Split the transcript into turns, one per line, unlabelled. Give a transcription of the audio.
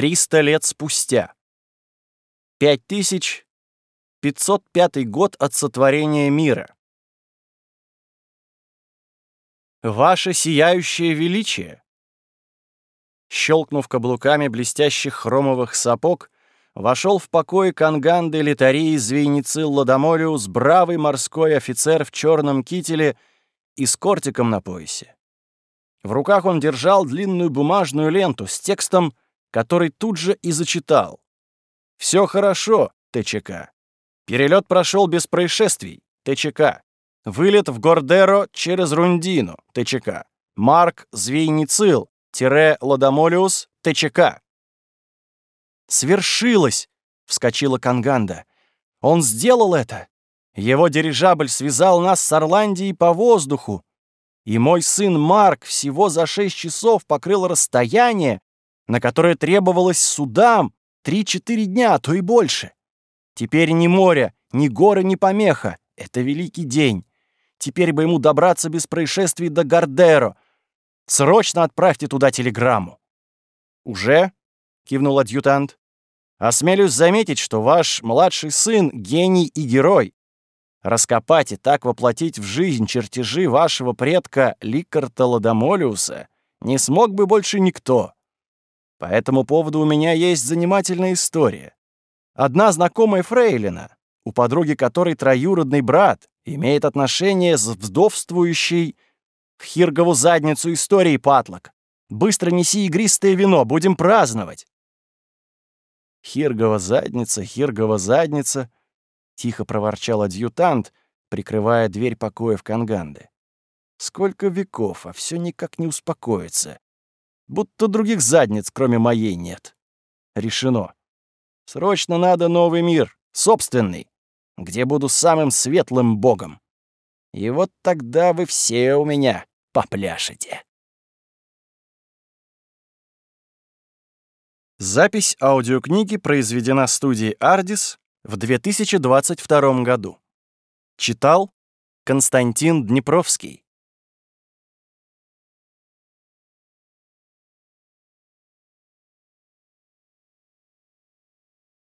300 лет спустя. 5505 год от сотворения мира. Ваше сияющее величие. Щелкнув каблуками блестящих хромовых сапог, вошел в покой Канганды Литарии Звейницил Ладомолиус бравый морской офицер в черном кителе и с кортиком на поясе. В руках он держал длинную бумажную ленту с текстом, который тут же и зачитал. «Все хорошо, ТЧК. Перелет прошел без происшествий, ТЧК. Вылет в Гордеро через Рундину, ТЧК. Марк Звейницил, тире Ладомолиус, ТЧК». «Свершилось!» — вскочила Канганда. «Он сделал это! Его дирижабль связал нас с Орландией по воздуху, и мой сын Марк всего за шесть часов покрыл расстояние, на которое требовалось судам три-четыре дня, а то и больше. Теперь ни море, ни горы, ни помеха. Это великий день. Теперь бы ему добраться без происшествий до Гардеро. Срочно отправьте туда телеграмму. «Уже?» — кивнул адъютант. «Осмелюсь заметить, что ваш младший сын — гений и герой. Раскопать и так воплотить в жизнь чертежи вашего предка Ликарта Ладомолиуса не смог бы больше никто. По этому поводу у меня есть занимательная история. Одна знакомая фрейлина, у подруги которой троюродный брат, имеет отношение с вдовствующей в Хиргову задницу истории патлок. Быстро неси игристое вино, будем праздновать. Хиргова задница, Хиргова задница — Тихо проворчал адъютант, прикрывая дверь покоя в Канганде. Сколько веков, а все никак не успокоится. Будто других задниц, кроме моей, нет. Решено. Срочно надо новый мир, собственный, где буду самым светлым богом. И вот тогда вы все у меня попляшете. Запись аудиокниги произведена студией «Ардис» в 2022 году. Читал Константин Днепровский.